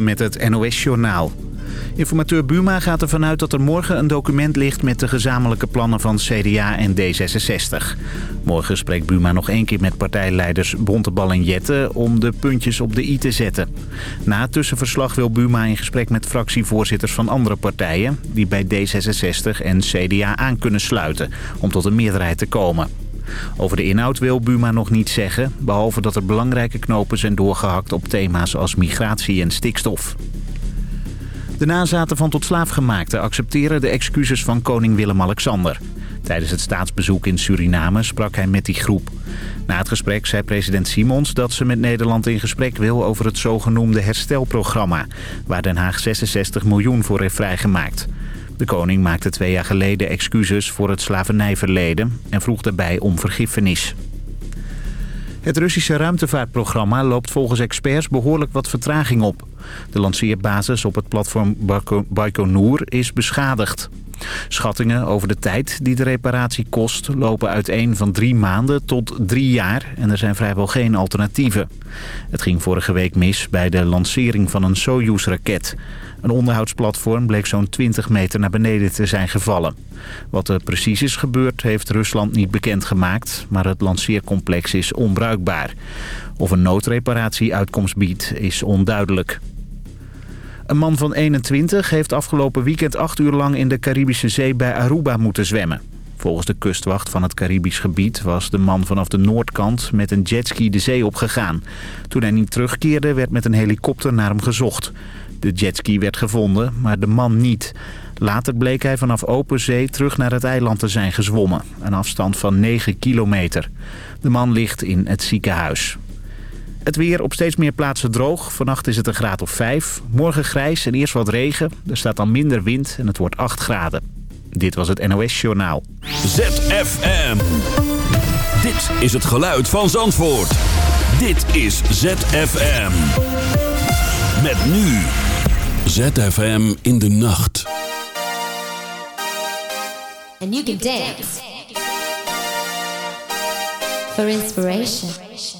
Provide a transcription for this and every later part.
Met het NOS-journaal. Informateur Buma gaat ervan uit dat er morgen een document ligt... met de gezamenlijke plannen van CDA en D66. Morgen spreekt Buma nog één keer met partijleiders Bontebal en om de puntjes op de i te zetten. Na het tussenverslag wil Buma in gesprek met fractievoorzitters van andere partijen... die bij D66 en CDA aan kunnen sluiten om tot een meerderheid te komen. Over de inhoud wil Buma nog niet zeggen... behalve dat er belangrijke knopen zijn doorgehakt op thema's als migratie en stikstof. De nazaten van tot slaafgemaakte accepteren de excuses van koning Willem-Alexander. Tijdens het staatsbezoek in Suriname sprak hij met die groep. Na het gesprek zei president Simons dat ze met Nederland in gesprek wil over het zogenoemde herstelprogramma... waar Den Haag 66 miljoen voor heeft vrijgemaakt. De koning maakte twee jaar geleden excuses voor het slavernijverleden en vroeg daarbij om vergiffenis. Het Russische ruimtevaartprogramma loopt volgens experts behoorlijk wat vertraging op. De lanceerbasis op het platform Baikonur is beschadigd. Schattingen over de tijd die de reparatie kost lopen uiteen van drie maanden tot drie jaar en er zijn vrijwel geen alternatieven. Het ging vorige week mis bij de lancering van een Soyuz-raket. Een onderhoudsplatform bleek zo'n 20 meter naar beneden te zijn gevallen. Wat er precies is gebeurd heeft Rusland niet bekendgemaakt, maar het lanceercomplex is onbruikbaar. Of een noodreparatie uitkomst biedt is onduidelijk. Een man van 21 heeft afgelopen weekend acht uur lang in de Caribische Zee bij Aruba moeten zwemmen. Volgens de kustwacht van het Caribisch gebied was de man vanaf de noordkant met een jetski de zee opgegaan. Toen hij niet terugkeerde werd met een helikopter naar hem gezocht. De jetski werd gevonden, maar de man niet. Later bleek hij vanaf open zee terug naar het eiland te zijn gezwommen. Een afstand van 9 kilometer. De man ligt in het ziekenhuis. Het weer op steeds meer plaatsen droog. Vannacht is het een graad of 5. Morgen grijs en eerst wat regen. Er staat dan minder wind en het wordt 8 graden. Dit was het NOS Journaal. ZFM. Dit is het geluid van Zandvoort. Dit is ZFM. Met nu. ZFM in de nacht. And you can dance. For inspiration.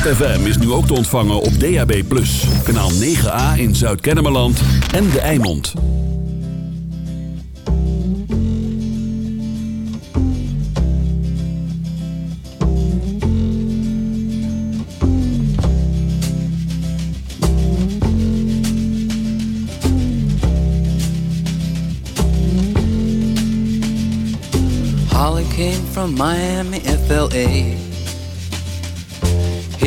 ZFM is nu ook te ontvangen op DAB+. Kanaal 9A in Zuid-Kennemerland en De Eimond. Holly came from Miami, FLA.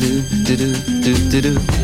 do do do do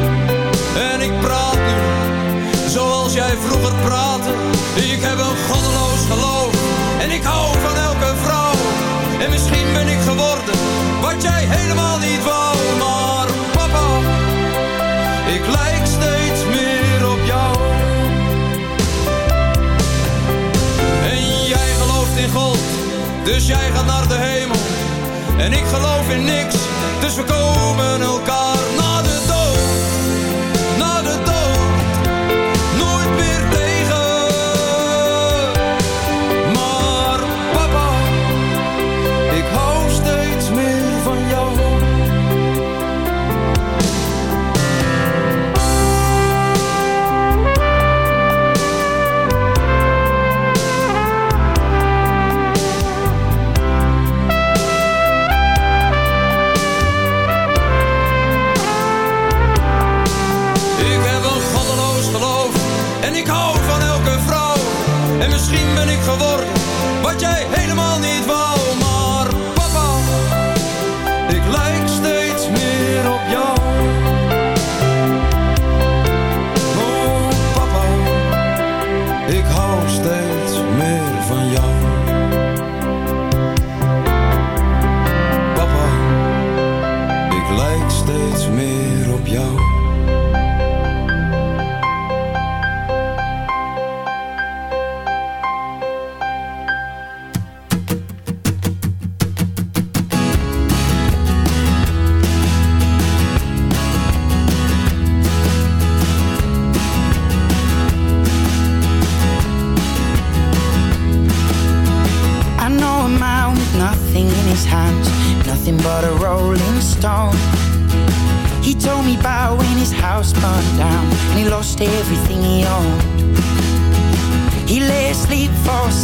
Zoals jij vroeger praatte. Ik heb een goddeloos geloof. En ik hou van elke vrouw. En misschien ben ik geworden, wat jij helemaal niet wou. Maar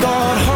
Got holes.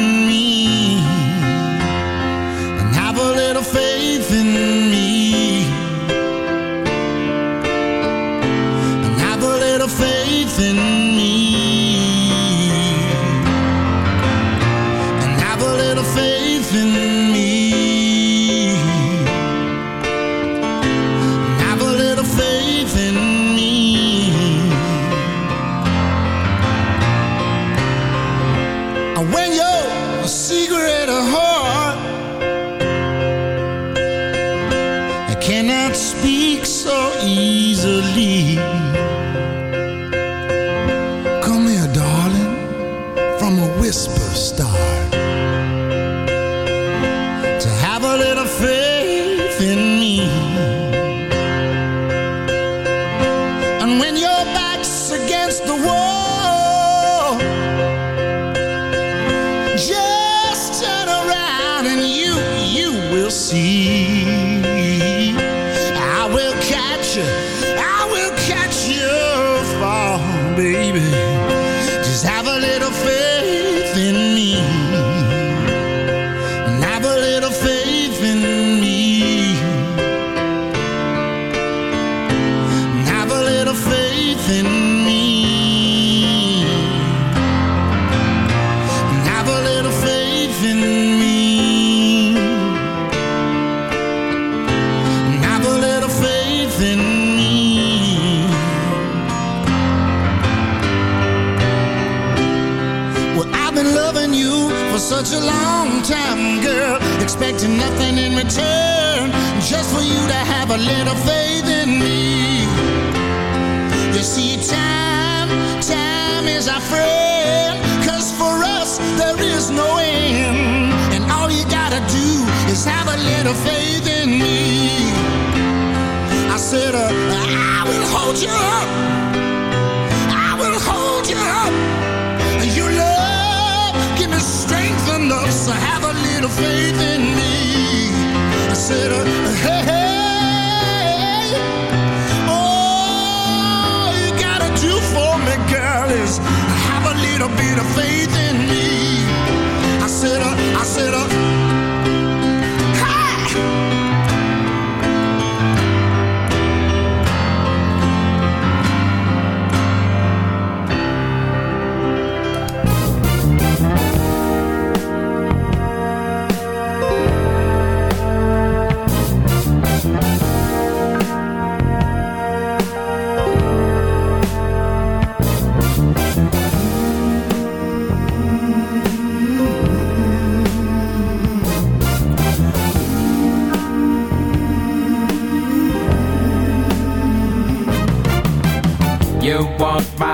in a face. to fade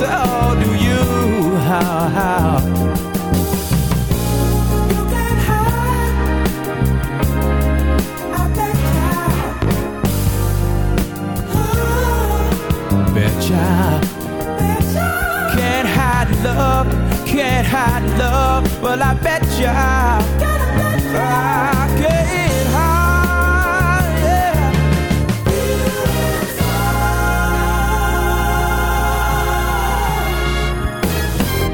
So do you. How, how? You can't hide. I bet ya. Betcha. Can't hide love, can't hide love. Well, I bet ya.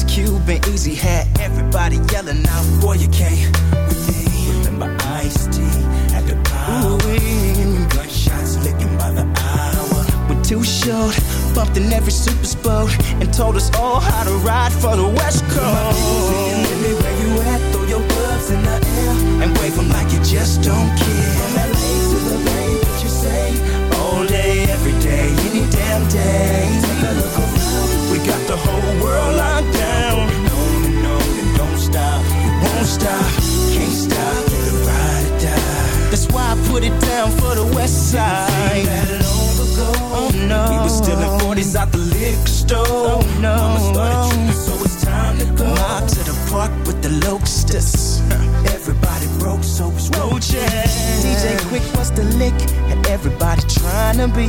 Ice Cube and Eazy had everybody yelling out, Boy, you can't with me. Remember Ice T at the power. Gunshots licking by the hour. We're too short, bumped in every super boat, and told us all how to ride for the West Coast. Really, where you at? Throw your gloves in the air and wave 'em like you just don't care. From LA to the Bay, what you say? All day, every day, any damn day. Take a look got the whole world locked down. On and on and don't stop. You won't stop, can't stop. You ride or die. That's why I put it down for the West Side. Oh no, we were stealing 40s out the liquor store. Oh no, Mama started tripping, so it's time to go. Mob to the park with the locusts. Everybody broke, so it's roaches. DJ Quik was the lick, and everybody trying to be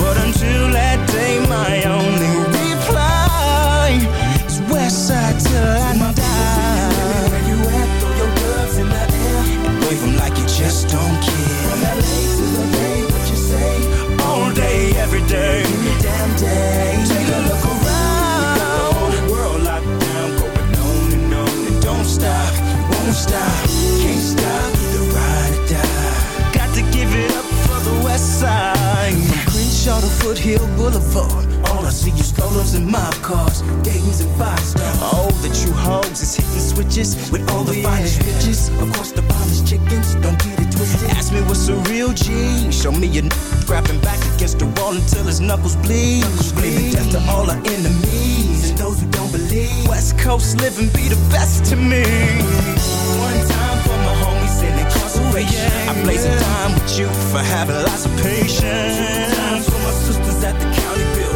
But until that day, my only reply is Westside till I die. Where you at? Throw your gloves in the air and wave 'em like you just don't care. From LA to the Bay, what you say? All day, every day, every damn day. And mob cars, Dayton's and five stars. All the true hoes is hitting switches with all the finest bitches. Of course, the finest chickens, don't get it twisted. Ask me what's a real G. Show me a n- grabbing back against the wall until his knuckles bleed. Screaming death to all our enemies and those who don't believe. West Coast living be the best to me. One time for my homies in incarceration. I blaze a time with you for having lots of patience. Two times for my sisters at the county build.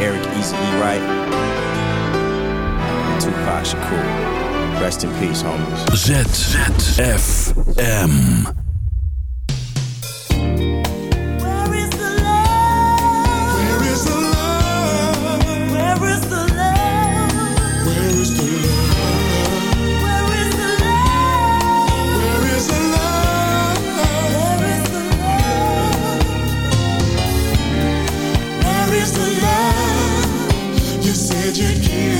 Eric Eazy E. Wright and Tupac Shakur. Rest in peace, homies. ZFM. You said you'd give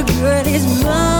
The girl is mine.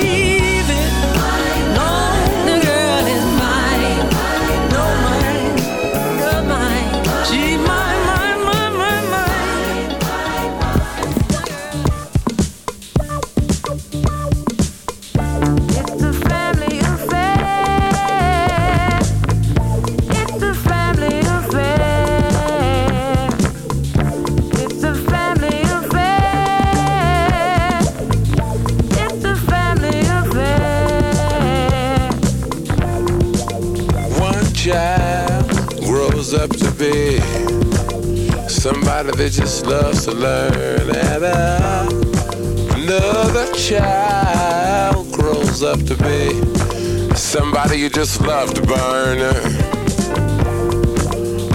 that just loves to learn, and uh, another child grows up to be somebody you just love to burn.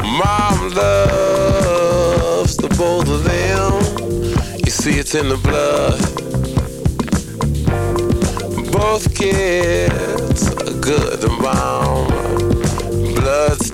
Mom loves the both of them. You see, it's in the blood. Both kids are good and bomb.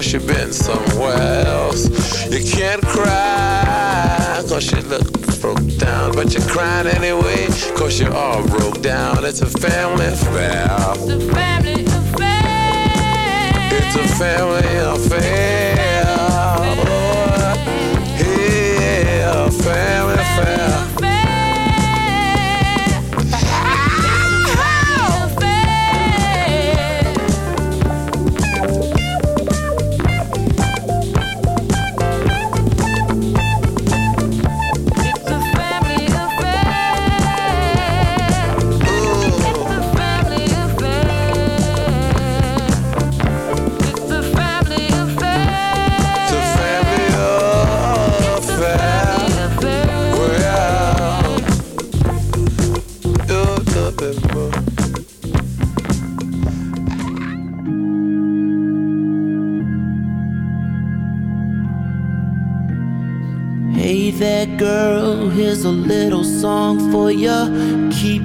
Cause you've been somewhere else. You can't cry cause you look broke down. But you're crying anyway cause you're all broke down. It's a family affair. It's a family affair. It's a family affair.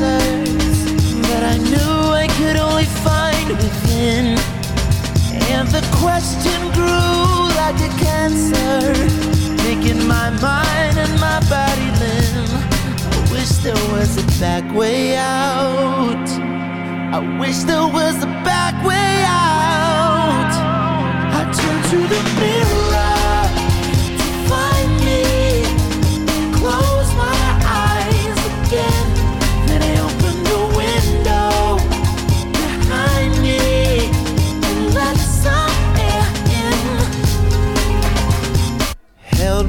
answers, but I knew I could only find within. And the question grew like a cancer, making my mind and my body limb. I wish there was a back way out. I wish there was a back way out. I turn to the mirror